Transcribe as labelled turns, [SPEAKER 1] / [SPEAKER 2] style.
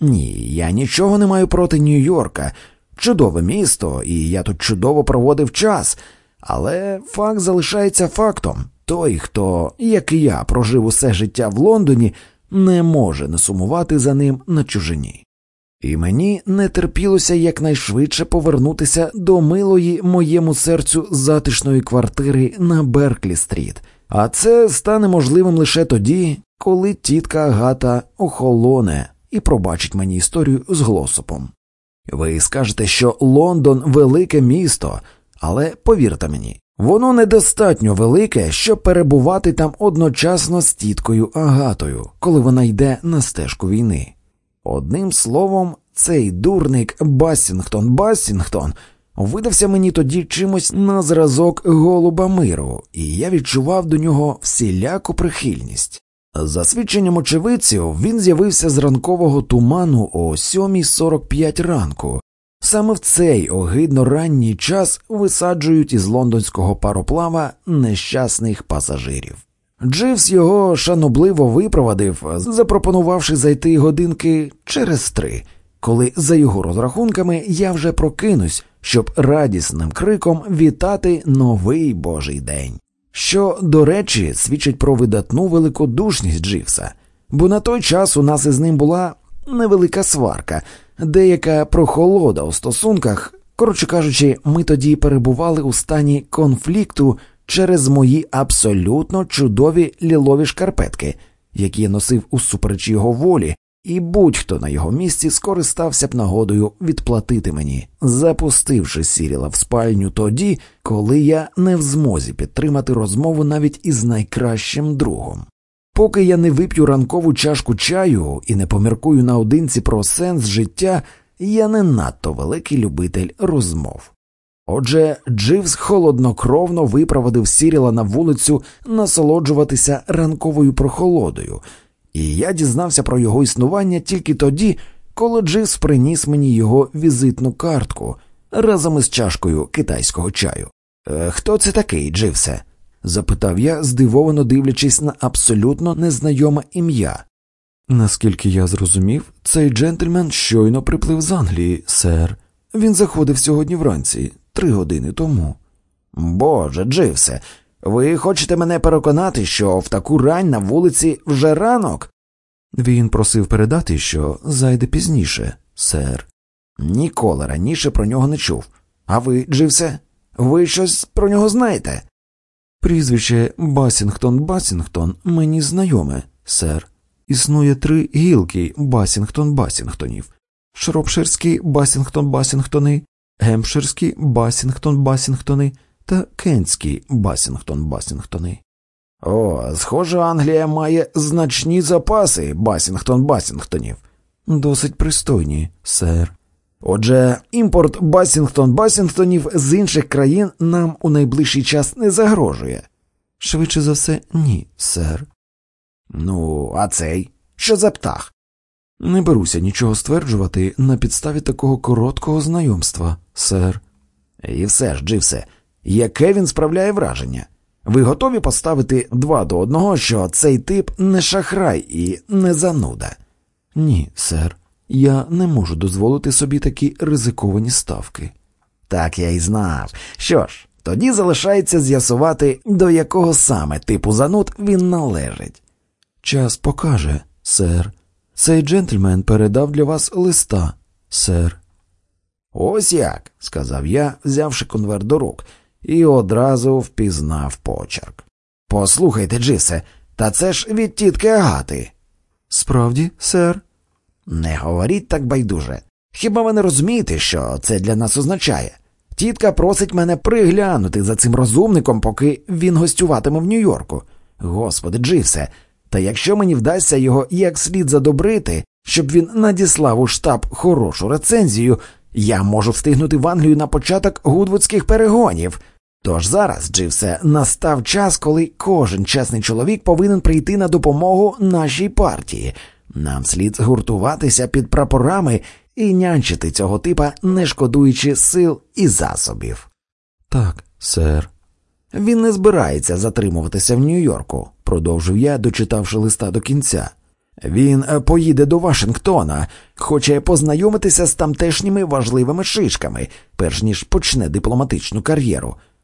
[SPEAKER 1] Ні, я нічого не маю проти Нью-Йорка. Чудове місто, і я тут чудово проводив час, але факт залишається фактом. Той, хто, як і я, прожив усе життя в Лондоні, не може не сумувати за ним на чужині. І мені не терпілося якнайшвидше повернутися до милої моєму серцю затишної квартири на Берклі стріт, а це стане можливим лише тоді, коли тітка Агата охолоне і пробачить мені історію з глосопом. Ви скажете, що Лондон велике місто, але повірте мені, воно недостатньо велике, щоб перебувати там одночасно з тіткою Агатою, коли вона йде на стежку війни. Одним словом, цей дурник Басінгтон Басінгтон видався мені тоді чимось на зразок голуба миру, і я відчував до нього всіляку прихильність. За свідченням очевидців, він з'явився з ранкового туману о 7.45 ранку. Саме в цей огидно ранній час висаджують із лондонського пароплава нещасних пасажирів. Дживс його шанобливо випровадив, запропонувавши зайти годинки через три, коли, за його розрахунками, я вже прокинусь, щоб радісним криком вітати новий божий день. Що, до речі, свідчить про видатну великодушність Дживса, бо на той час у нас із ним була невелика сварка, деяка прохолода у стосунках. Коротше кажучи, ми тоді перебували у стані конфлікту через мої абсолютно чудові лілові шкарпетки, які я носив усупереч його волі, і будь-хто на його місці скористався б нагодою відплатити мені, запустивши Сіріла в спальню тоді, коли я не в змозі підтримати розмову навіть із найкращим другом. Поки я не вип'ю ранкову чашку чаю і не поміркую наодинці про сенс життя, я не надто великий любитель розмов. Отже, Дживс холоднокровно випроводив Сіріла на вулицю насолоджуватися ранковою прохолодою, і я дізнався про його існування тільки тоді, коли Дживс приніс мені його візитну картку разом із чашкою китайського чаю. «Е, Хто це такий, Дживсе? запитав я, здивовано дивлячись на абсолютно незнайоме ім'я. Наскільки я зрозумів, цей джентльмен щойно приплив з Англії, сер. Він заходив сьогодні вранці, три години тому. Боже, Дживсе, ви хочете мене переконати, що в таку рань на вулиці вже ранок? Він просив передати, що зайде пізніше, сер. Ніколи раніше про нього не чув. А ви, Дживсе, ви щось про нього знаєте? Прізвище Басінгтон Басінгтон мені знайоме, сер. Існує три гілки Басінгтон Басінгтонів Шропширські Басінгтон Басінгтони, Гемпширські Басінгтон Басінгтони та Кентські Басінгтон Басінгтони. О, схоже, Англія має значні запаси Басінгтон Басінгтонів. Досить пристойні, сер. Отже, імпорт Басінгтон Басінгтонів з інших країн нам у найближчий час не загрожує. Швидше за все, ні, сер. Ну, а цей? Що за птах? Не беруся нічого стверджувати на підставі такого короткого знайомства, сер. І все ж, Дживсе, яке він справляє враження? Ви готові поставити два до одного, що цей тип не шахрай і не зануда? Ні, сер, я не можу дозволити собі такі ризиковані ставки. Так я й знав. Що ж, тоді залишається з'ясувати, до якого саме типу зануд він належить. Час покаже, сер. Цей джентльмен передав для вас листа, сер. Ось як, сказав я, взявши конверт до рук, і одразу впізнав почерк. Послухайте, Джисе, та це ж від тітки Агати. Справді, сер. Не говоріть так байдуже. Хіба ви не розумієте, що це для нас означає? Тітка просить мене приглянути за цим розумником, поки він гостюватиме в Нью-Йорку. Господи, Дживсе, та якщо мені вдасться його як слід задобрити, щоб він надіслав у штаб хорошу рецензію, я можу встигнути в Англію на початок гудвудських перегонів. Тож зараз, Дживсе, настав час, коли кожен чесний чоловік повинен прийти на допомогу нашій партії. Нам слід згуртуватися під прапорами і нянчити цього типа, не шкодуючи сил і засобів. Так, сер. Він не збирається затримуватися в Нью-Йорку, продовжив я, дочитавши листа до кінця. Він е, поїде до Вашингтона, хоче познайомитися з тамтешніми важливими шишками, перш ніж почне дипломатичну кар'єру.